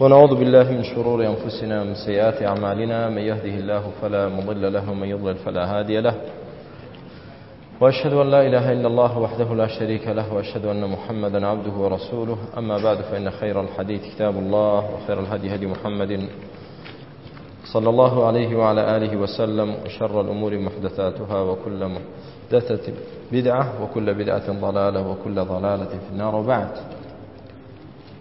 ونعوذ بالله من شرور أنفسنا ومن سيئات أعمالنا من يهده الله فلا مضل له ومن يضلل فلا هادي له وأشهد أن لا إله إلا الله وحده لا شريك له وأشهد أن محمدا عبده ورسوله أما بعد فإن خير الحديث كتاب الله وخير الهدي هدي محمد صلى الله عليه وعلى آله وسلم وشر الأمور محدثاتها وكل محدثة بدعة وكل بدعة ضلالة وكل ضلالة في النار وبعد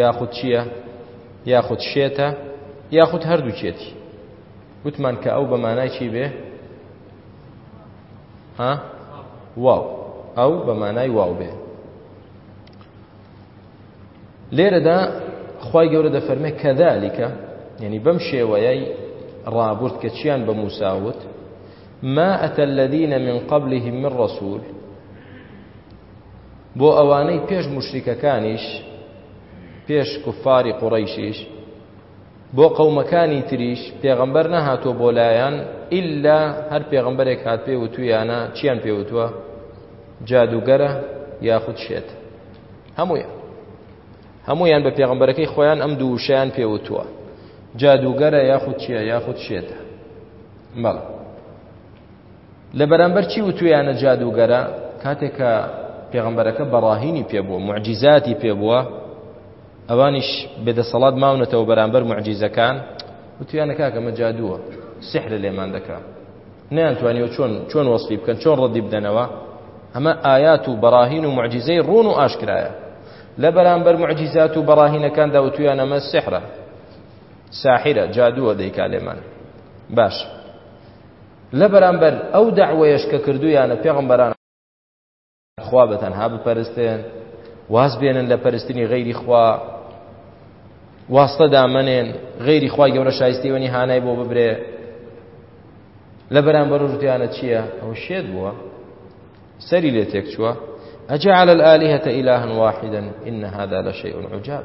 یاخود چییە؟ یاخود شێتە؟ یاخود هەردووکێتی وتمان کە ئەو بە مانای چی بێ؟ ها؟ واو ئەو بە مانای واو بێ لێرەدا خی گەورە دەفەرمێ کەدالیکە یعنی بەم شێوەیەی ڕابرد کە چیان بە موساوت ما أتى الذين من قبلهم من رسول بۆ ئەوانەی پێش موشریکەکانیش پێش کفاری قوڕیشیش بۆ قەومەکانی تریش پێغەمبەر نەهاتۆ بۆ لایەن ئللا هەر پێغەمبەرێک هات پێ وتویانە چیان پێوتوە جادوگەرە یاخود شێت هەموویان هەمویان بە پێغمبەرەکەی خۆیان ئەم دووشیان پێوتووە جادوگەرە یاخود چییە یاخود شێتە مەڵە لە بەرامبەر چی وتویانە جادووگەرە کاتێک کە پێغەمبەرەکە بەڕاهینی پێ بووە معجیزاتی پێ بووە ئەوانیش بێدەسەڵات ماونەتەوە بەرامبەر معجیزەکان وتویانە کاکە مە جادووە سحرە لێمان دەکا نەیانتوانیەوە چۆن چۆن وەصفی بکەن چۆن ڕەدی بدەنەوە ئەمە ئايات و بەڕاهین و معجززەی ڕون و ئاشکرایە لە بەرامبەر معجززات و بەڕاهینەکاندا وتویان ئەمە سحرە ساحرە جادووە دەیکا لێمان باش لەبەرامبەر ئەو دەعوەیەش کە کردویانە پێغمبەران خوا بە تەنها بپەرستن واز بێنن لە پەرستنی غەیری خوا واستە دامەنێن غەیری خوای گەورە شایستەوەنی هانای بۆ ببرێ لە بەرامبەر ژتیانە چییە ئەو شێت بووە سەری لێ تێک چووە أجعل الآلهة إلها واحدا إن هذا لشيء عجاب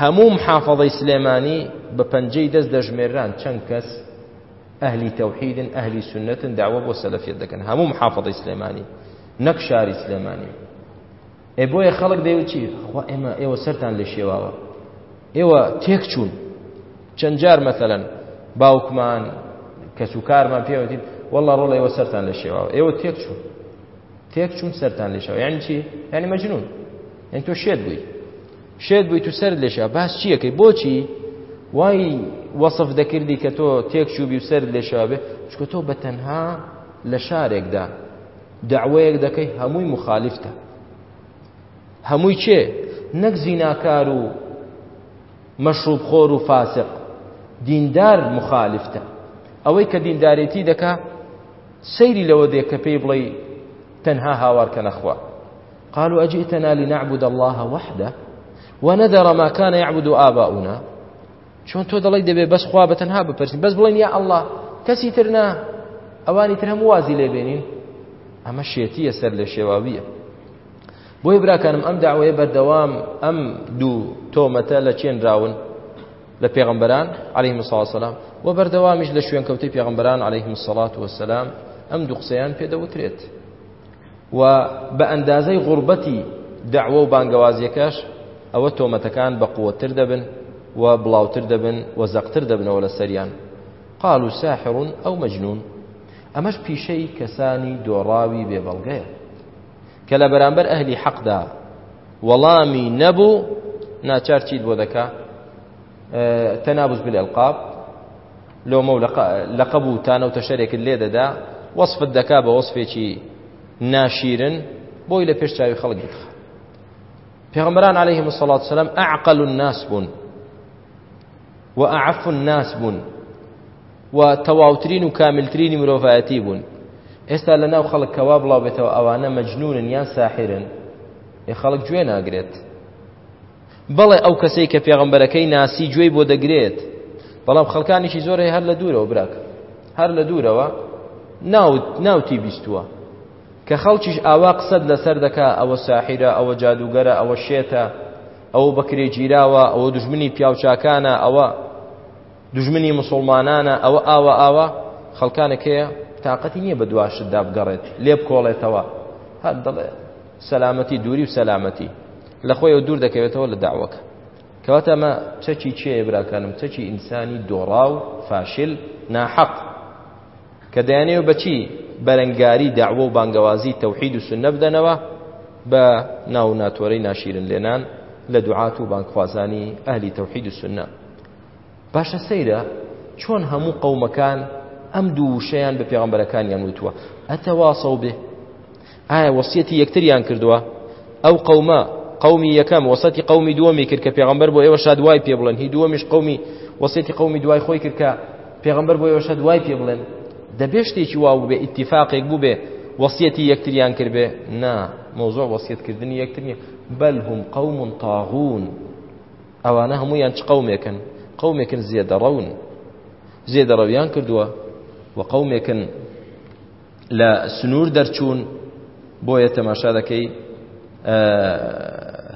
هەموو محافەزەی سلێمانی بە پەنجەی دەست دەژمێرران چەند کەس ئەهلی تەوحیدن ئەهلی سنەتن داوە بۆ سەلەفیت دەکەن هەموو محافەزەی سلێمانی نەک شاری سلێمانی ئێ بۆیە خەڵک دەیوچی خوا ئێمە ئێوە سەران لە شێواوە ئێوە تێک چوون چەند جار مەثلەن باوکمان کەس و کارمان پێوەتین والله ڕۆڵ ئێوە سەران لە شێواوە ئێوە تێک چوون تێک چوون سەران لێشەوە یعنی چی یعنی مەجنون یعنی تۆ شێت بووی شێت بویت و سەرت لێ شێوا باس چیە کەی بۆچی وای وەصف دەکردی کە تۆ تێک چوبی و سەرت لێ شێوا بێ چکە تۆ بە تەنها لە شارێکدا دعوەیەک دەکەی هەمووی مخالفتە هەمووی چێ نەک زیناکار و مەشروب خۆر و فاسق دیندار مخالفتە ئەوەی کە دیندارێتی دەکا سەیری لەوە دێ کە پێی بڵێ تەنها هاوار کە نەخوا قالوا اجئتنا لنعبد الله وحده ونذر ما كان يعبد آباؤنا چۆن تۆ دەڵی دەبێ بەس خوا بە تەنها بپرسین بەس بڵێن یا ئەله کەسی ترنا ئەوانی تر هەموو وازی لێبێنین ئەمە شێتیە سەر لە شێواویە بۆی براکانم ئەم داوەیە بەردەوام ئەم دوو تۆمەتە لە چێنراون لە پێغمبەران عليه مساسلام و بەردەوامیش لە شوێنکەوتی پێغمبەران عليه مسلات وسلام ئەم دوو قسەیان پێدەوترێت و بە ئەندازەی غوربەتی دەعوە و بانگەوازیەکەش ئەوە تۆمەتەکان بە قوەتتر دەبن و بڵاوتر دەبن و زەقتر دەبنەوە لە سەریان قالو ساحر ئەو مەجنون ئەمەش پیشەی کەسانی دۆڕاوی بێ بەڵگەیە کە لە بەرامبەر ئەهلی حەقدا وەڵامی نەبوو ناچار چیت بۆ دەکا تەنابز بالالقاب لۆمە و لەقەب و تانە و تەشەرێکت لێ دەدا وەسفت دەکا بە وەسفێکی ناشیرن بۆی لە پێش چاوی خەڵک بتخە پێغمبەران عليه مسلڵات سلام ئەعقل الناس بوون و ئەعف الناس بوون و تەواوترین و کاملترینی مرۆڤایەتی بوون ئێستا لە ناو خەڵک کەوا بڵاو بێتەوە ئەوانە مەجنونن یان ساحرن ێ خەڵک گوێ ناگرێت بەڵێ ئەو کەسەی کە پێغەمبەرەکەی ناسی گوێی بۆ دەگرێت بەڵام خەڵکانیشی زۆر هەیە هەر لە دوورەوە براک هەر لە دوورەوە ناوت ناوتی بیستووە کە خەڵکیش ئاوا قسەت لەسەر دەکا ئەوە ساحیرە ئەوە جادوگەرە ئەوە شێتە ئەوە بەکرێ گیراوە ئەوە دژمنی پیاوچاکانە ئەوە دژمنی مسلمانانە ئەوە ئاوە ئاوە خەڵکانێک هەیە تااقەتی نییە بە دواشتدا بگەڕێت لێ بکۆڵێتەوە هەر دەڵێ سەلامەتی دووری و سەلامەتی لە خۆیەوە دوور دەکەوێتەوە لە داوەکە کەواتە ئەمە چەکی چێە براکانم چەکی ئینسانی دۆڕا و فاشل ناحەق کە دەیانەوە بەچی بەرەنگاری داوە و بانگەوازی تەوحید و سنە بدەنەوە بە ناو ناتۆرەی ناشیرن لێنان لە دوعات و بانخوازانی ئەهلی تەوحید و سنە باشە سەیرە چۆن هەموو قەومەکان ئەم دوو وشەیان بە پێغمبەرەکانیان وتووە ئەتەواسەو بێ ئایا وەسیەتی یەکتریان کردووە؟ ئەو قەومە قەومی یەکەم وەسەتی قەومی دووەمی کرد کە پێغەمبەر بۆ ئێوە شاد وای پێ بڵێن هی دووەمیش قەومی وەسیەتی قەومی دوای خۆی کرد کە پێغەمبەر بۆ ئێوە شاد وای پێ بڵێن دەبێ شتێکی وا بوو بێ ئیتیفاقێک بوو بێ وەسیەتی یەکتریان کرد بێ نا مۆزۆ وەسیەتکردنی یەکتر نیە بەل هم قەوم تاغون ئەوانە هەمویان چ قەومێکن قەومێکن زێدەڕەون زێدەڕەویان کردووە و قەومێکن لە سنوور دەرچوون بۆیە تەماشا دەکەی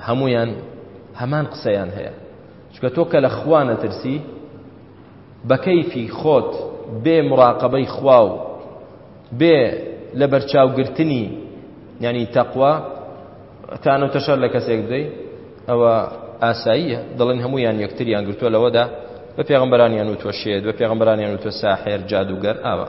هەمویان هەمان قسەیان هەیە چکە تۆ کە لە خوا نەترسی بە کەیفی خۆت بێ مراقبەی خوا و بێ لە بەرچاوگرتنی یعنی تەقوا تان و تەشار لە کەسێک بدەیت ئەوە ئاساییە دەڵێن هەمویان یەکتریان گرتووە لەوەدا بە پێغمبەرانیان و تۆ شێت بە پێغمبەرانیان و تۆ ساحێر جادوگەر ئاوە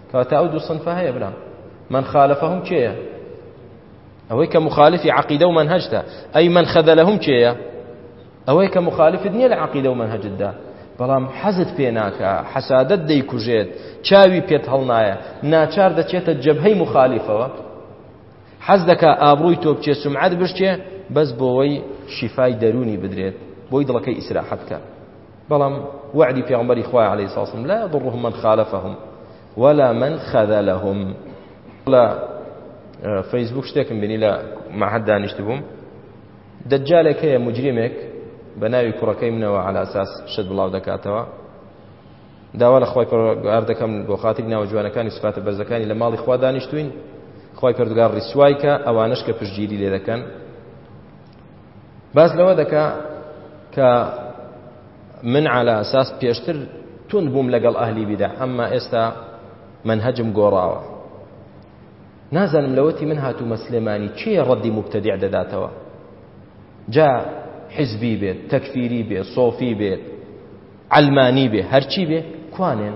کەواتە ئەو دوو صنفە هەیە برام من خالفهم کێیە ئەوەی کە مخالفی عقیدە و منهجتە ئەی من خذلهم کێیە ئەوەی کە مخالفت نییە لە عقیدە و منهجتدا بەڵام حەزت پێ ناکە حەسادت دەیکوژێت چاوی پێت هەڵنایە ناچار دەچێتە جەبهەی مخالفەوە حەز دەکا ئابرووی تۆ بچێ سمعەت بشتێ بەس بۆەوەی شیفای دەرونی بدرێت بۆی دڵەکەی ئیسراحەت بکە بەڵام وەعدی پێغەمبەری خوایە عەلەیهی سڵاو سڵم لا یەضرهم من خالفهم ولا من خذلهم لە فەیسبوک شتێکم بینی لە معهد دانیشت بووم دەجالێک هەیە مجرمێک بە ناوی کوڕەکەی منەوە على اساس شت بڵاو دەکاتەوە داوا لە خخوای پرگار دەکەم بۆ خاتری ناوە جوانەکانی سفاتە بەرزەکانی لە ماڵی خوا دانیشتوین خی پردگار ڕیسوایکە ئەوانش کە پشتگیری لێ دەکەن باس لەوە دەکا کە من على اساس پێشتر تون بووم لەگەڵ ئەهلی بیدا ئەمما ئێستا منهجم گۆڕاوە نازانم لەوەتی من هاتوومە سلێمانی چێ ڕەدی مبتدع دەداتەوە جا حزبی بێت تەکفیری بێت سۆفی بێت علمانی بێ هەرچی بێ کوانێن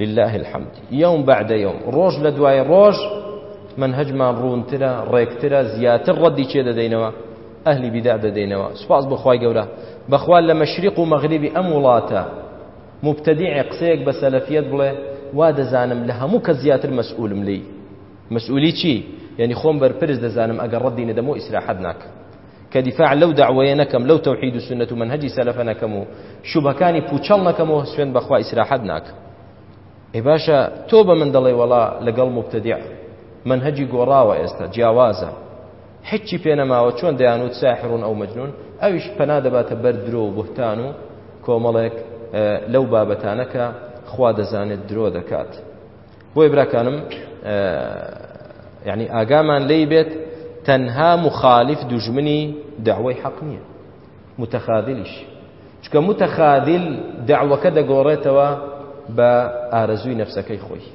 للە الحمد یوم بعد یوم ڕۆژ لە دوای ڕۆژ منهجمان ڕوونترە ڕێکترە زیاتر ڕەدی چێ دەدەینەوە ئەهلی بیدا دەدەینەوە سوپاس بخوای گەورە بەخوا لە مەشریق و مەغریبی ئەم وڵاتە مبتدیع قسەیەک بە سەلەفیەت بڵێ وا دەزانم لە هەموو کە زیاتر مەسئولم لی مەسئولی چی یعنی خۆم بەرپرس دەزانم ئەگەر ڕەدی نەدەمەوە ئیسراحەت ناکەم کە دیفاع لەو دەعوەیە نەکەم لەو تەوحید و سوننەت و مەنهەجی سەلەفە نەکەم و شوبهەکانی پوچەڵ نەکەمەوە سوێند بەخوا ئیسراحەت ناکەم ئێ باشە تۆ بە من دەڵێ وەڵا لەگەڵ مبتدع منهجی گۆڕاوە ئێستا جیاوازە حچی پێنەماوە چۆن دەیانوت ساحرون ئەو مەجنون ئەویش پەنا دەباتە بەر درۆ و بهتان و کۆمەڵێک لەو بابەتانەکە خوا دەزانێت درۆ دەکات بۆیە براکانم یعنی ئاگامان لێی بێت تەنها مخالف دوژمنی داوای حەق نییە متخاذلیش چکە متخاذل داوەکە دەگۆڕێتەوە بە ئارەزووی نەفسەکەی خۆی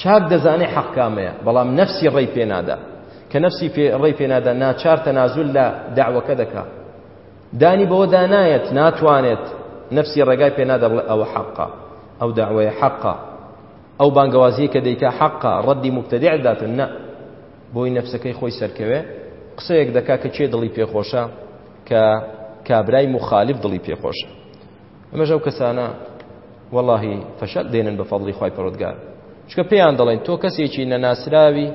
چاک دەزانێ حەق کامەیە بەڵام نەفسی ڕێی پێنادا کە نەفسی ڕێی پێنادا ناچار تەنازول لە داوەکە دەکا دانی بەوە دا نایەت ناتوانێت نەفسی ڕێگای پێ نادا بڵێ ئەوە حەقە ئەو داوەیە حەقە ئەو بانگەوازیە کە دەیکا حەقە ڕەدی مبتدع داتن نە بۆی نەفسەکەی خۆی سەرکەوێ قسەیەک دەکا کە کێ دڵی پێخۆشە کە کابرای مخالف دڵی پێخۆشە ئەمەش ئەو کەسانە واللهی فەشەل دێنن بە فەضلی خی پەرۆتگار چکە پێیان دەڵێن تۆ کەسێکی نەناسراوی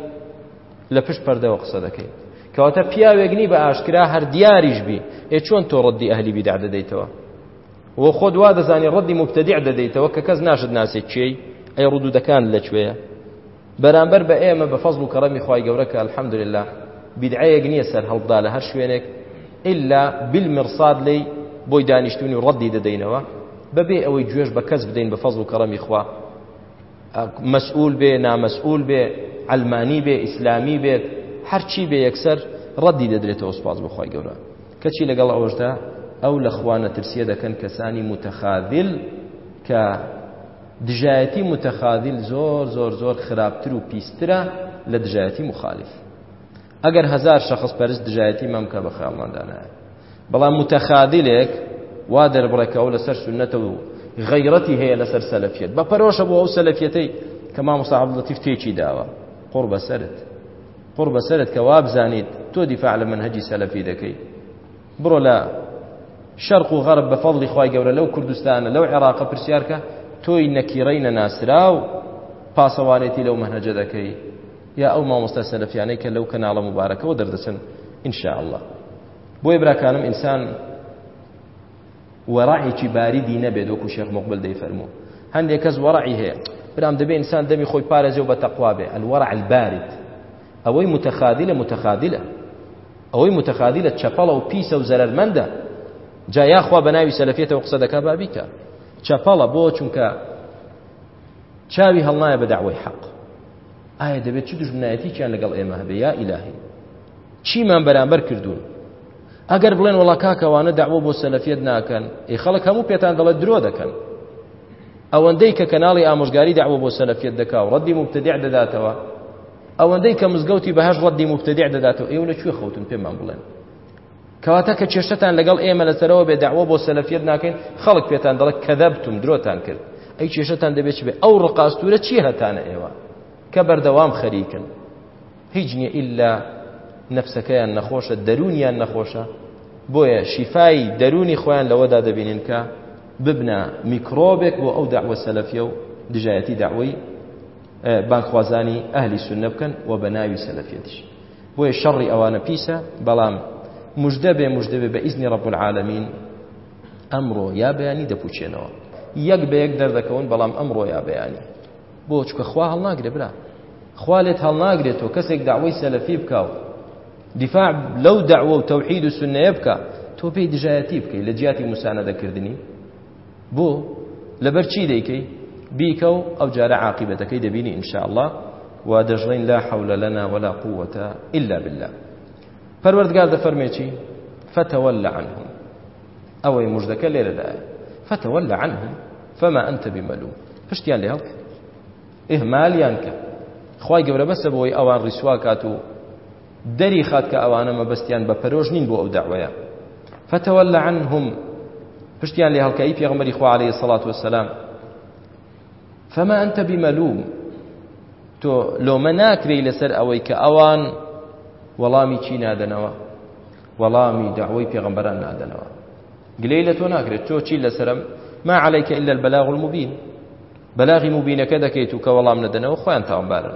لە پشت پەردەوە قسە دەکەی کەواتە پیاوێک نی بە ئاشکرا هەر دیاریش بی ئێ چۆن تۆ ڕەدی ئەهلی بیدع دەدەیتەوە و خۆت وا دەزانی ڕەدی مبتدع دەدەیتەوە کە کەس ناشت ناسێت چێی ئەی ڕودودەکان لەکوێیە بەرامبەر بە ئێمە بە فەزل و کەڕەمی خی گەورەکە الحەمدلله بیدعەیەک نییە سەر هەڵبدا لە هەر شوێنێک ئللا بالمرصاد لی بۆی دانیشتونی و ڕەدی دەدەینەوە بەبێ ئەوەی گوێش بە کەس بدەین بە فەزل و کەڕەمی خوا مەسئول بێ نامەسئول بێ علمانی بێ ئیسلامی بێت هەرچی بێ یەکسەر ڕەدی دەدرێتەوە سپاس بۆ خی گەورە کەچی لەگەڵ ئەوەشدا ئەو لە خوانە ترسیە دەکەن کەسانی متەخاذل کە دژایەتی متەخاذل زۆر زۆر زۆر خراپتر و پیسترە لە دژایەتی مخالف ئەگەر هەزار شەخس پەرست دژایەتی مام بکا بە خەیاڵماندا نایە بەڵام متەخادلێک وا دەربڕێ کە ئەو لەسەر سنەتە و غیرەتی هەیە لەسەر سەلەفیەت بە پەرۆشە بۆ ئەو سەلەفیەتەی کە مامۆستا عەبدولەتیف تێکی داوە قڕ بەسەرت قڕ بەسەرت کە وابزانیت تۆ دیفاع لە منهەجی سەلەفی دەکەی بڕۆ لە شەرق و غەرب بە فەضلی خوای گەورە لەو کوردستانە لەو عێراقە پرسیارکە تۆی نەکیڕەی نەناسراو پاسەوانێتی لەو مەنهەجە دەکەی یا ئەو مامۆستای سەلەفیانەی کە لەو کەناڵە موبارەکەوە دەردەچن ان شاء اللە بۆیە براکانم ئینسان وەڕعێکی باریدی نەبێت وەکو شێخ مقبل دەیفەرموو هەندێک کەس وەڕعی هەیە برام دەبێ ئینسان دەمی خۆی پارێزێ و بە تەقوا بێ الوەرع البارد ئەوەی متخادلە متخادلە ئەوەی متخادلە چەپەڵە و پیسە و زەرمەندە جا یاخوا بە ناوی سەلفێتەوە قسە دەکا بابیکە چەپەڵە بۆ چونکە چاوی هەڵنایە بە دەعوەی حەق ئایا دەبێت چ دژمنایەتیکیان لەگەڵ ئێمە هەبێ یا ئیلاهی چیمان بەرامبەر کردوون ئەگەر بڵێن وڵا کاکەوانە داوە بۆ سەلەفیت ناکەن ئەی خەڵک هەموو پێتان دەڵێت درۆ دەکەن ئەوەندەی کە کەناڵی ئامۆژگاری داوە بۆ سەلەفیت دەکا و ڕەدی مبتدع دەداتەوە ئەوەندەی کە مزگەوتی بەهش ڕەدی مبتدع دەداتەوە ئێوە لە کوێ خەوتن پێمان بڵێن کەواتە کە چێشتتان لەگەڵ ئێمە لەسەرەوە بێ دەعوە بۆ سەلەفیەت ناکەین خەڵک پێتان دەڵێت کەذەبتم درۆتان کرد ئەی چێشتتان دەبێت بێ ئەو ڕقاستورە چی هەتانە ئێوە کە بەردەوام خەریکن هیچ نیە ئللا نەفسەکەیان نەخۆشە دەرونیان نەخۆشە بۆیە شیفای دەرونی خۆیان لەوەدا دەبینن کە ببنە میکرۆبێک بۆ ئەو داوە سەلەفیە و دژایەتی داوای بانخوازانی ئەهلی سنە بکەن و بە ناوی سەلەفیەتیش بۆیە شەڕی ئەوانە پیسە بەڵام مژدە بێ مژدە بێ بە ئیزنی ڕەب العالمین ئەمڕۆ یا بەیانی دەپوچێنەوە یەک بە یەک دەردەکەون بەڵام ئەمڕۆ یا بەیانی بۆ چکە خوا هەڵناگرێ برا خوا لێت هەڵناگرێت تۆ کەسێک داوای سەلەفی بکە و دیفاع لەو داوە و تەوحید و سنەیە بکە تۆ پێی دژایەتی بکەی لە جیاتی مسانەدەکردنی بۆ لەبەر چی دەیکەی بیکە و ئەو جارە عاقبەتەکەی دەبینی ان شاء الله و دەژڵین لا حول لنا ولا قوة الا بالله پەروەردگار دەفەرمێ چی فتولى عنهم ئەوەی مژدەکە لێرەدایە فتولى عنهم فما انت بملوم پشتیان لێ هەڵکە ئهمالیان کە خی گەورە بەسە بۆی ئەوان ڕیسواکات و دەریخات کە ئەوانە مەبەستیان بە پەرۆش نین بۆ ئەو دەعوەیە فتولە عنهم پشتیان لێ هەڵکە ئی پێغمبەری خوا عەلەیهی سەڵات وەسەلام فما أنت بملوم تۆ لۆمە ناکرێی لەسەر ئەوەی کە ئەوان وەڵامی چی نادەنەوە وەڵامی داوای پێغمبەران نادەنەوە گلەی لە تۆ ناکرێت تۆ چی لەسرم ما عليهیکە إلا البلاغ المبين بەلاغی مبینەکە دەکەیت و کە وەڵام نەدەنەوە خۆیان تاوانبارن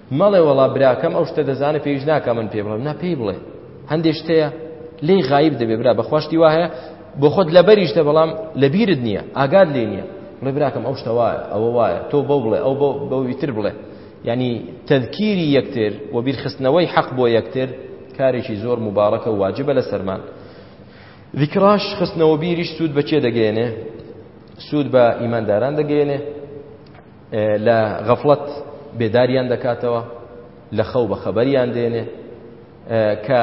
مەڵێ وەڵا براکەم ئەو شتە دەزانێ پێویست ناکە من پێ بڵێم نا پێی بڵێ هەندێک شتەیە لێی غایب دەبێ برا بەخوا شتی وا هەیە بۆ خۆت لەبەریشتە بەڵام لەبیرت نییە ئاگات لێ نییە بڵێ براکەم ئەو شتە وایە ئەوە وایە تۆ بەو بڵێ ئەو بەو ویتر بڵێ یعنی تەذکیری یەکتر و بیرخستنەوەی حەق بۆ یەکتر کارێکی زۆر مبارەکە و واجبە لە سەرمان ذیکراش خستنەوە بیریش سوود بەچێ دەگەێنێ سوود بە ئیمانداران دەگەێنێ لە غەفڵەت بێداریان دەکاتەوە لە خەو بە خەبەریان دێنێ کە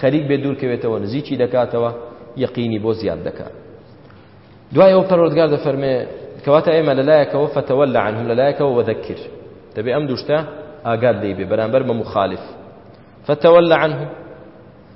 خەریک بێ دوور کەوێتەوە نزیکی دەکاتەوە یەقینی بۆ زیاد دەکات دوای ئەو پەرۆردگار دەفەرمێ کەواتە ئێمە لەلایەکەوە فەتەوە لە عنهم لەلایەکەوە وەدەکر دەبێ ئەم دوشتە ئاگاد لێ بێ بەرامبەر بە مخالف فەتەوە لە عنهم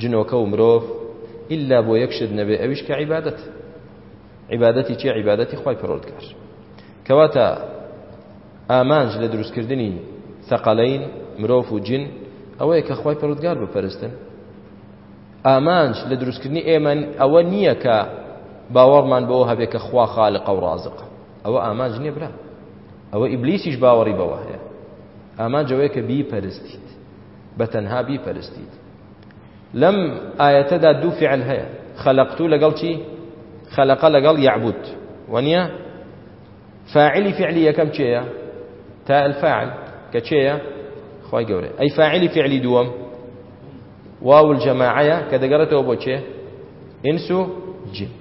جنۆکە و مرۆڤ ئیلا بۆ یەک شت نەبێ ئەویش کە عیبادەت عیبادەتی چیە عیبادەتی خوای پەرۆردگار کەواتە ئامانج لە دروستکردنی سەقەلەین مرۆڤ و جن ئەوەیە کە خوای پەرۆردگار بپەرستن ئامانج لە دروستکردنی ئێمە ئەوە نییە کە باوەڕمان بەوە هەبێ کە خوا خالق و ڕازق ئەوە ئامانج نییە برا ئەوە ئیبلیسیش باوەڕی بەوە هەیە ئامانجەوەیە کە بی پەرستیت بە تەنها بیپەرستیت لەم ئاەتەدا دوو فعل هەیە خەلقتو لەگەڵ چی خەلقە لەگەڵ یعبود وەنیە فاعلی فعلی یەکەم چێە تا الفاعل کە چێە خی گەورە ئەی فاعلی فعلی دووەم واو الجەماعەیە کە دەگەڕێتەوە بۆ چێ ئینسو جن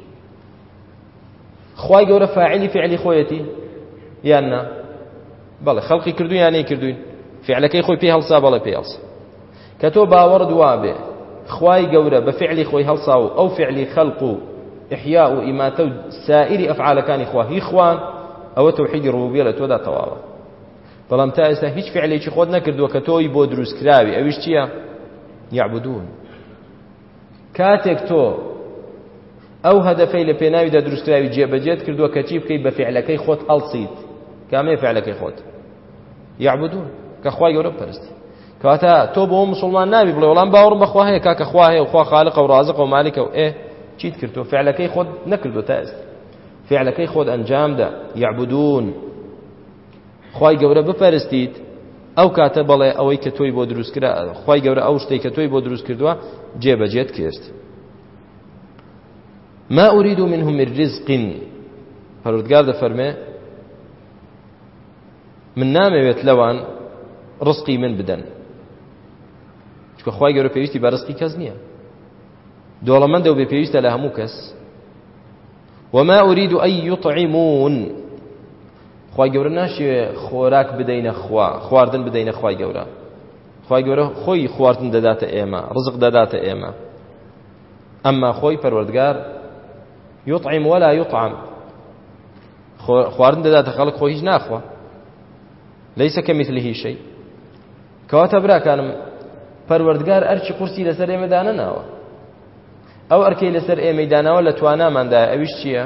خوای گەورە فاعلی فعلی خۆیەتی یان نا بەڵێ خەڵقی کردو یان نەی کردوین فعلەکەی خۆی پێ هەڵسا بەڵێ پێ هەڵسا کە تۆ باوەڕت وابێ خوای گەورە بە فعلی خۆی هەڵسا و ئەو فعلی خەلق و ئحیا و ئیماتە و سائری ئەفعالەکانی خوا هی خوان ئەوە تەوحیدی ڕوبیە لە تۆدا تەواوە بەڵام تا ئێستا هیچ فعلێکی خۆت نەکردووە کە تۆی بۆ دروستکراوی ئەویش چییە یعبدون کاتێک تۆ ئەو هەدەفەی لە پێناویدا دروستکراوی جێبەجێت کردووە کە چی بکەیت بە فعلەکەی خۆت هەڵسیت کامەیە فعلەکەی خۆت یعبدون کە خوای گەورە بپەرستی کەواتە تۆ بۆ مسلمان نابی بڵێ وەڵام باوەڕم بەخوا هەیە کاکە خوا هەیە خوا خالقە و ڕازقە و مالکە و ئێ چیت کردو فعلەکەی خۆت نەکردو تا ئێستا فعلەکەی خۆت ئەنجامدا یعبدون خوای گەورە بپەرستیت ئەو کاتە بەڵێ ئەوەی کە تۆی بۆ دروست کرا خوای گەورە ئەو شتێک کە تۆی بۆ دروست کردووە جێبەجێت کرد ما أريد منهم من رزق پەروردگار دەفەرمێ من نامەوێت لەوان ڕسقی من بدەن چکە خی گەورە پێویستی بە ڕسقی کەس نییە دۆڵەمەندە و بێ پێویستە لە هەموو کەس وما أريد أن يطعمون خوای گەورە ناشیوێ خۆراک بدەینە خوا خواردن بدەینە خوای گەورە خوای گەورە خۆی خواردن دەداتە ئێمە ڕزق دەداتە ئێمە ئەمما خۆی پەروەردگار یطعم ولا یطعم خواردن دەداتە خەڵک خۆ هیچ ناخوا لەیسە کە مثلهی شەی کەواتە براکانم پەروەردگار ئەرچی قورسی لەسەر ئێمە دانەناوە ئەو ئەرکەی لەسەر ئێمەی داناوە لە تواناماندایە ئەویش چییە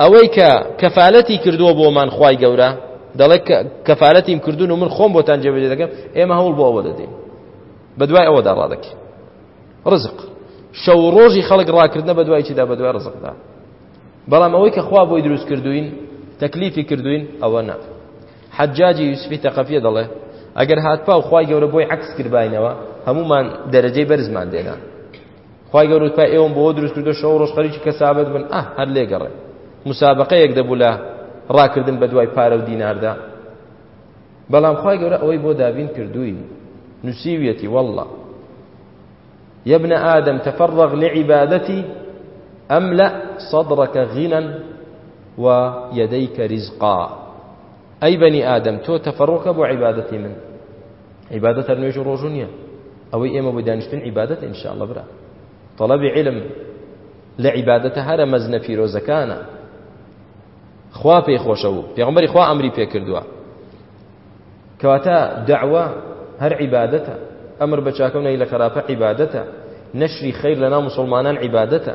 ئەوەی کە کەفالەتی کردووە بۆمان خوای گەورە دەڵێ کەفالەتیم کردوون و من خۆم بۆتان جێبەجێ دەکەم ئێمە هەوڵ بۆ ئەوە دەدەین بە دوای ئەوەدا ڕادەکەین ڕزق شەو ڕۆژی خەڵک ڕاکردنە بە دوای چیدا بە دوای ڕزقدا بەڵام ئەوەی کە خوا بۆی دروست کردوین تەکلیفی کردوین ئەوە نا حەجاجی یوسفی تەقەفیە دەڵێ ئەگەر هاتپا و خی گەورە بۆی عکس کردبینەوە هەمومان دەرەجەی بەرزمان دێنا خوای گەورە وتپای ئێوەم بۆ دروست کردو شەو ڕۆژ خەریکی کەسابەت بن ئە هەر لێگەڕێ مسابقەیەک دەبوو لە ڕاکردن بە دوای پارە و دیناردا بەڵام خوای گەورە ئەوەی بۆ دابین کردووی نووسیویەتی والله يا ابن آدم تفرغ لعبادتي أملأ صدرك غنى ويديك رزقا ئەی بەنی ئادەم تۆ تەفەڕۆکە بۆ عیبادەتی من عیبادەت هەر نوێژ و ڕۆژوو نییە ئەوەی ئێمە بۆ دانیشتن عیبادەت ئینشاءاللە برا طلبی علم لە عیبادەتە هەرە مەزنە پیرۆزەکانە خوا پێی خۆشە بوو پێغمبەری خوا ئەمری پێ کردووە کەواتە دعوە هەر عیبادەتە ئەمر بە چاکە و نەی لە خراپە عیبادەتە نەشری خیر لە ناو مسلمانان عیبادەتە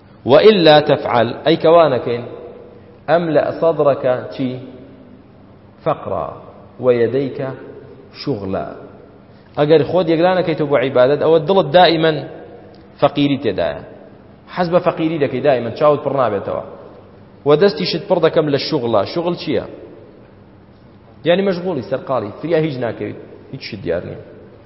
وإلا تفعل ئەی کە وا نەکەین املأ صدرک چی فقرا ویدیک شغلا ئەگەر خۆت یەکلا نەکەیتەوە بۆ عیبادەت ئەوە دڵت دائیمەن فەقیری تێدایە حەز بە فەقیری دەکەی دائیمەن چاوت پڕ نابێتەوە و دەستیشت پڕ دەکەم لە شغلا شغل چییە یعنی مشغولی سەرقاڵی فریا هیچ ناکەویت هیچ شت دیار نییە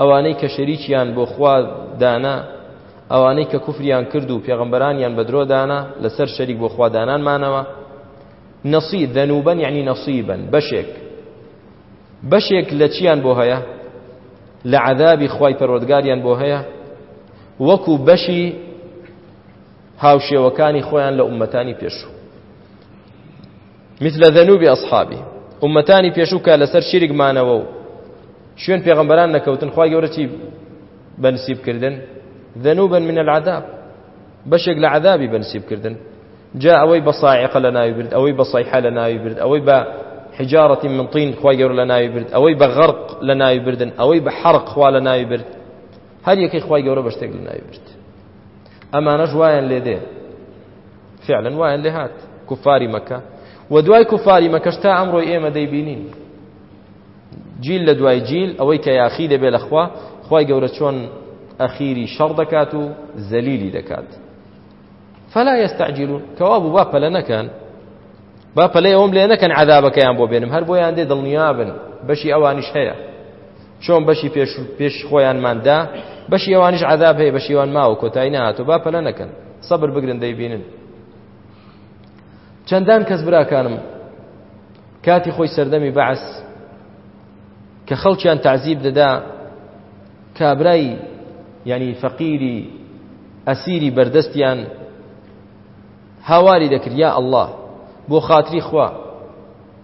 ئەوانەی کە شەریکیان بۆ خوا دانا ئەوانەی کە کوفریان کرد و پێغەمبەرانیان بە درۆ دانا لەسەر شەریک بۆ خوا دانان مانەوە نەسی دەنوبەن یعنی نەسیبن بەشێک بەشێک لە چیان بۆ هەیە لە عذابی خوای پەروەردگاریان بۆ هەیە وەکو بەشی هاوشێوەکانی خۆیان لە ئومەتانی پێشوو مثل ذنوب اصحابهم ئومەتانی پێشوو کە لەسەر شیرک مانەوە و شوێن پێغەمبەران نەکەوتن خوا گەورە چی بەنسیب کردن ذنوبا من العذاب بەشێک لە عذابی بەنسیب کردن جا ئەوەی بە صاعقە لە ناوی برد ئەوەی بە صیحە لە ناوی برد ئەوەی بە حجارەتی من طین خوا گەورە لە ناوی برد ئەوەی بە غەرق لە ناوی بردن ئەوەی بە حەرق خوا لە ناوی برد هەر یەکەی خوای گەورە بە شتێک لە ناوی برد ئەمانەش وایان لێ دێ فعلا وایان لێ هات کوفاری مەکە و دوای کوفاری مەکەش تا ئەمڕۆی ئێمە دەیبینین جیل لە دوای جیل ئەوەی کە یاخی دەبێ لەخوا خی گەورە چۆن ئەخیری شەڕ دەکات و زەلیلی دەکات فلا يستعجلون کەوا بوو با پەلە نەکەن با پەلەی ئەوم لێ نەکەن عذابەکەیان بۆ بێنم هەر بۆیان دێ دڵنیا بن بەشی ئەوانیش هەیە چۆن بەشی پێش پێش خۆیانمان دا بەشی ئەوانیش عذاب هەیە بەشی ئەوان ماوە کۆتایی نهاتۆ با پەلە نەکەن سەبر بگرن دەیبینن چەندان کەس براکانم کاتی خۆی سەردەمی بەعس کە خەڵکیان تعزیب دەدا کابرای یعنی فەقیری ئەسیری بەردەستیان هاواری دەکرد یا ئەله بۆ خاتری خوا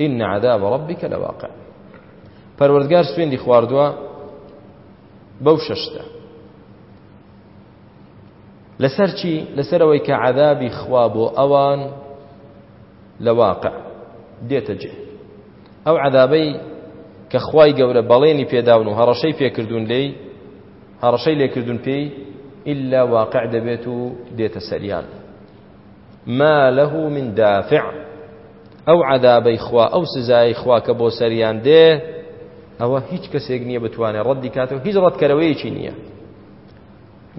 ان عذاب ربک لواقع پەروەردگار سوێندی خواردووە بەو شەشتە لەسەر چی لەسەر ئەوەی کە عذابی خوا بۆ ئەوان لە واقع دێتە جێ ئەو عذابەی کە خوای گەورە بەڵێنی پێداون و هەڕەشەی پێکردوون لێی هەڕەشەی لێکردوون پێی ئللا واقع دەبێت و دێتە سەریان ما له من دافع ئەو عەذابەی خوا ئەو سزای خوا کە بۆ سەریان دێ ئەوە هیچ کەسێک نییە بتوانێت ڕەدی کاتەوە هیچ ڕەتکەرەوەیەکی نییە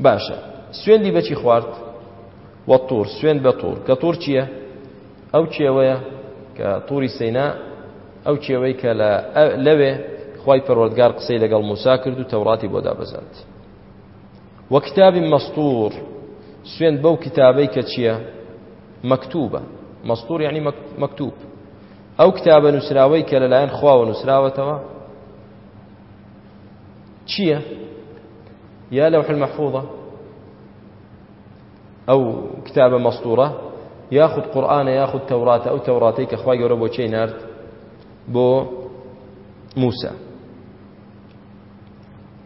باشە سوێندی بەچی خوارد وە تور سوێند بە تور کە تور چییە ئەو کێوەیە کە توری سینا ئەو کێوەی کە لەوێ خی پەروەردگار قسەی لەگەڵ موسا کرد و تەوراتی بۆ دابەزاند و کتاب مەستور سوێند بەو کتابەی کە چییە مەکتوبە مەستور یعنی مەکتوب ئەو کتابە نووسراوەی کە لەلایەن خواوە نووسراوەتەوە چییە یا لەو حلمەحفوظە ئەو کتابە مەستورە یاخود قورآانە یاخود تەوراتە ئەو تەوراتەی کە خخوای گەورە بۆ چی نرد بۆ موسا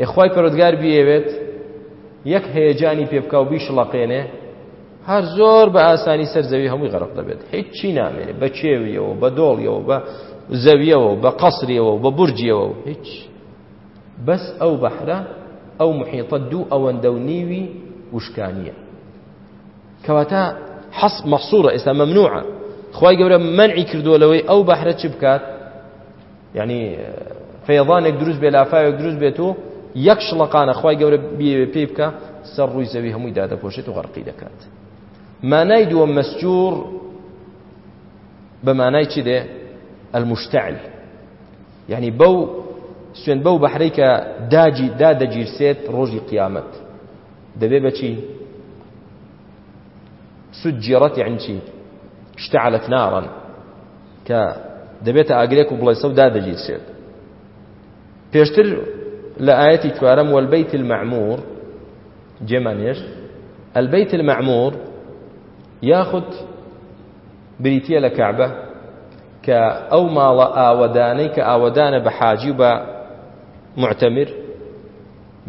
ئێ خوای پەرۆدگار بیەوێت یەک هەیەجانی پێ بکا و بیشڵەقێنێ هەر زۆر بە ئاسانی سەر زەوی هەمووی غەرق دەبێت هیچ چی نامێنێ بە کێویەوە بە دۆڵیەوە بە زەویەوە بە قەسریەوە بە بورجیەوە هیچ بەس ئەو بەحرە ئەو محیطە دوو ئەوەندە و نیوی وشکانیە کەواتە حەس مەحصورە ئێستا مەمنوعە خی گەورە منعی کردووە لەوەی ئەو بەحرە چ بکات یعنی فەیەضانێک دروست بێ لافاوێک دروست بێت و یەک شڵەقانە خوای گەورە بیەوێ پێی بکە سەر ڕووی زەوی هەمووی دادەپۆشێت و غەرقی دەکات مانای دووەم مەسجور بە مانای چی دێ المشتعل یعنی بەو سوێن بەو بەحرەی کە داجی دادەگیرسێت ڕۆژی قیامەت دەبێ بەچی سجرت عن شي اشتعلت نارا کە دەبێتە ئاگرێک و بڵێسە و دادەگیرسێت پێشتر لە ئاەتی چوارەم والبیت المەعمور جێمانێش البیت المەعمور یاخود بریتە لە کەعبە کە ئەو ماڵە ئاوەدانەی کە ئاوەدانە بە حاجی و بە معتەمر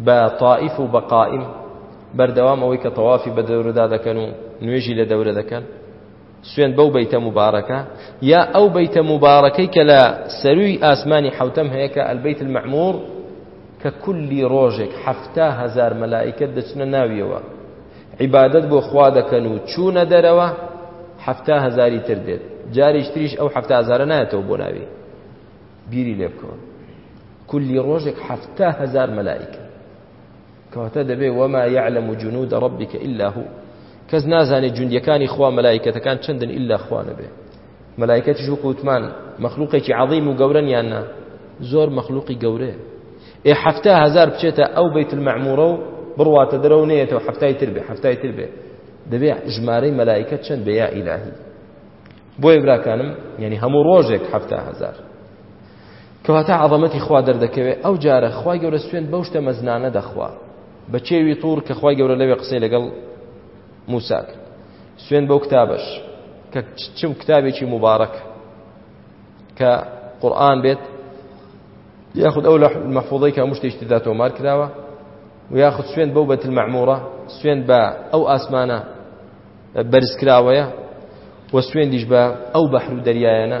بە تائیف و بە قائیم بەردەوام ئەوەی کە تەوافی بە دەورەدا دەکەن و نوێژی لە دەورە دەکەن سوێند بەو بەیتە موبارەکە یا ئەو بەیتە موبارەکەی کە لە سەرووی ئاسمانی حەوتەم هەیە کە ئەلبەیت المەعمور کە کولی ڕۆژێک حەفتا هەزار مەلائیکەت دەچنە ناویەوە عیبادەت بۆ خوا دەکەن و چوونە دەرەوە حەفتا هەزاری تر دێت جاریش تریش ئەو حەفتا هەزارە نایەتەوە بۆ ناوی بیری لێ بکەون کولی ڕۆژێک حەفتا هەزار مەلائیکە کەواتە دەبێ وما يعلم جنود ربك الا هو کەس نازانێ جوندیەکانی خوا مەلایکەتەکان چەندن ئللا خوا نەبێ مەلایکەتیش وکوتمان مەخلوقێکی عظیم و گەورن یان نا زۆر مەخلوقی گەورەیە ئێ حەفتا هزار بچێتە ئەو بیت المەعمورە و بڕواتە دەرەوە نێتەوە حفتای تر بێ حفتای تر بێ دەبێ ژمارەی مەلایکە چەند بێ یا ئیلاهی بۆیە براکانم یعنی هەموو ڕۆژێک حفتا هزار کەواتە عەزەمەتی خوا دەردەکەوێ ئەو جارە خوای گەورە سوێن بەو شتە مەزنانە دەخوا بە چێوی طور کە خوای گەورە لەوێ قسەی لەگەڵ موسا کرد سوێن بەو کتابش کە چم کتابێکی مبارەک کە قورآن بێت یاخود ئەو لە مەحفوظەی کە هەموو شتێکی تدا تۆمار کراوە و یاخود سوێن بەو بەتل مەعمورە سوێن بە ئەو ئاسمانە بەرزکراوەیە و سوێندیش بە ئەو بەحر و دەریایەنە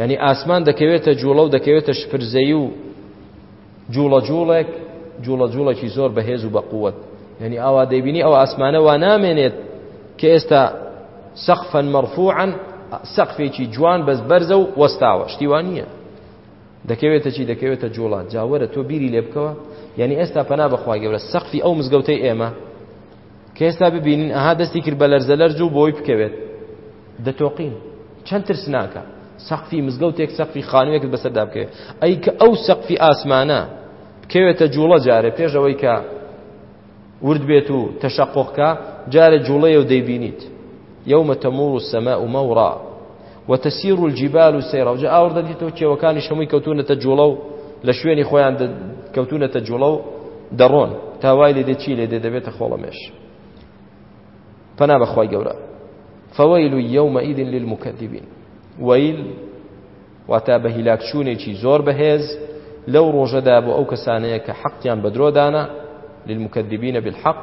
یعنی ئاسمان دەکەوێتە جوڵە و دەکەوێتە شپرزەی و جوڵە جوڵێک جوڵە جوڵێکی زۆر بەهێز و بەقوت یعنی ئاوا دەیبینی ئەو ئاسمانە وا نامێنێت کە ئێستا سەقفەن مەرفوعن سەقفێکی جوان بەس بەرزە و وەستاوە شتیوان نییە دەکەوێتە چی دەکەوێتە جوڵات جاوەرە تۆ بیری لێ بکەوە یعنی ئێستا پەنا بەخوای گەورە سەقفی ئەو مزگەوتەی ئێمە کە ئێستا ببینین ئەها دەستی کرد بە لەرزەلەرز و بۆی بکەوێت دەتۆقین چەند ترسناکە سەقفی مزگەوتێک سەقفی خانوێکت بەسەردا بکەوێت ئەی کە ئەو سەقفی ئاسمانە بکەوێتە جوڵە جارێ پێشەوەی کە ورد بێت و تەشەقۆقکە جارە جوڵەیە و دەیبینیت یوم تمور السماء مورا و تسیر الجبال سیرا جا ئاوڕ دەدیتەوە کێوەکانیش هەمووی کەوتونەتە جوڵە و لە شوێنی خۆیان کەوتونەتە جوڵە و دەڕۆن تاوای لێ دێ چی لێ دێ دەبێتە خۆڵەمێش پەنا بەخوای گەورە فویل یومئذ للمکذبین ویل واتا بە هیلاکچوونێکی زۆر بەهێز لەو ڕۆژەدا بۆ ئەو کەسانەیە کە حەقیان بەدرۆدانە للمکذبین بالحق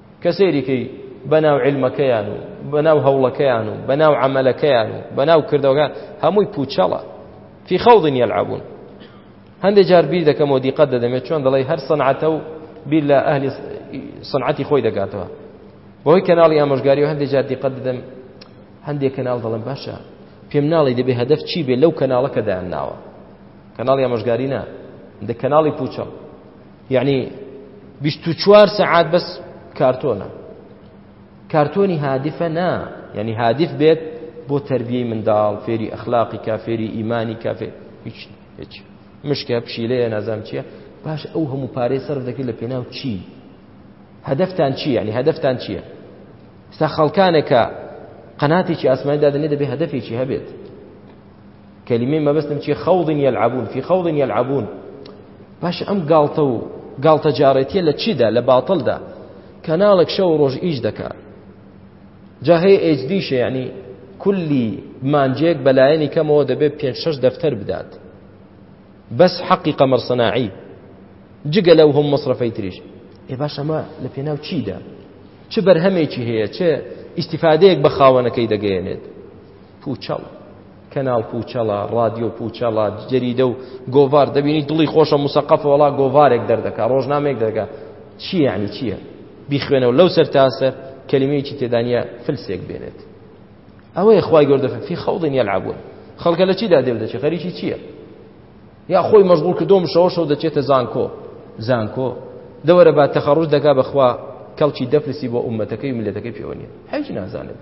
کە سەیری کەی بەناو عیلمەکەیان و بەناو هەوڵەکەیان و بەناو عەمەلەکەیان و بەناو کردەوەکە هەمووی پوچەڵە فی خوض یلعبون هەندێک جار بیر دەکەمەوە دیقەت دەدەمێت چۆن دەڵی هەر سەنعەتە و بیر لە ئەهلی سنعەتی خۆی دەگاتەوە بەهۆی کەناڵی ئامۆژگاری و هەندێک جار دیقەت دەدەم هەندێک کەناڵ دەڵم باشە پێم ناڵی دەبێ هەدەف چی بێ لەو کەناڵەکە دایان ناوە کەناڵی ئامۆژگاری نا دە کەناڵی پوچەڵ یەعنی بیست و چوار سەعات بەس کارتۆنە کارتۆنی هادفە نا یعنی هادف بێت بۆ تربیەی منداڵ فێری ئەخلاقی کا فێری ئیمانی کا هیچ هیچ مشکە پشیلەیە نازام چییە باش ئەو هەموو پارەی سەرف دەکرد لە پێناو چی هەدەفتان چی یعنی هەدەفتان چییە ستا خەڵکانێکە قەناتێکی ئاسمانی دادنێ دەبێ هەدەفێکی هەبێت کەلیمەی مەبەستم چیە خەوض یلعبون فی خەوض یلعبون باش ئەم گاڵتە و گاڵتە جارێتیە لە چیدا لە باتڵدا کەناڵێک شەو ڕۆژ ئیش دەکا جا هەیە ئێجدیشە یعنی کولی مانجێک بەلایەنی کەمەوە دەبێت پێ شش دەفتەر بدات بەس حەقی قەمەر سەناعی جگە لەو هەم مەصرفەی تریش ئێ باش ئەمە لە پێناو چیدا چ بەرهەمێکی هەیە چ ئیسیفادەیەک بە خاوەنەکەی دەگەیەنێت پوچەڵ کەناڵ پوچەڵە ڕادیۆ پوچەڵە جەریدە و گۆڤار دەبینی دڵی خۆشە مسەقەفە وڵا گۆڤارێک دەردەکە ڕۆژنامێک دەگە چی یعنی چییە بیخوێنەوە لەو سەر تاسەر کەلیمەیەکی تێدانە فلسێک بێنێت ئەوەیە خخوای گەوردە فی خەڵدن یلعبوون خەڵکە لە چیدا دێو دەچێت خەریکی چییە یا خۆی مەژغول کە دۆم شەوە شەو دەچێتە زانکۆ زانکۆ دەوەرە با تەخەڕوش دەکا بەخوا کەڵکی دەپرسی بۆ عومەتەکەی ملەتەکەی پێوە نیە هەیچ نازانێت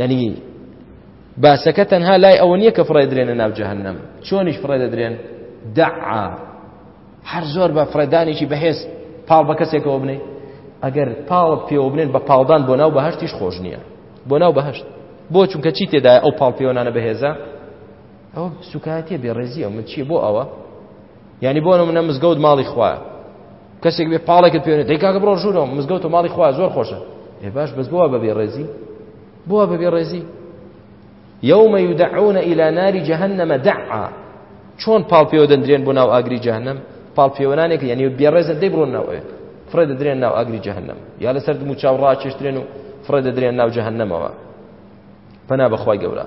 یعنی باسەکە تەنها لای ئەوە نییە کە فڕێدرێنە ناو جەهەنەم چۆنیش فڕێدەدرێن دەعا هەر زۆر بە فڕێدانێکی بەهێز پاڵ بە کەسێکەوە بنێ ئەگەر پاڵت پێوە بنێن بە پاڵدان بۆ ناو بەهشتیش خۆش نییە بۆ ناو بەهشت بۆ چونکە چی تێدایە ئەو پاڵ پێوەنانە بەهێزە ئەو سوکایەتە بێڕێزیە من چیە بۆ ئەوە یعنی بۆ نمونە مزگەوت ماڵی خوایە کەسێک بێ پاڵێکت پێێ دەی کاکە بڕۆ ژوورەوە مزگەوت و ماڵی خوا زۆر خۆشە ئێ باش بەس بووە بەبێ ڕێزی بووە بەبێ ڕێزی يوم يدعون إلى نار جهنم دعا چۆن پاڵ پێوە دەندرێن بۆ ناو ئاگری جەهنم پاڵ پێوەنانێک یعنی بێڕێزە دەی بڕۆن ناوێ فرە دەدرێن ناو ئاگری جەهنم یا لەسەر موچاو ڕاکێشترێن و فرە دەدرێن ناو جەهنمەوە پەنا بەخوای گەورە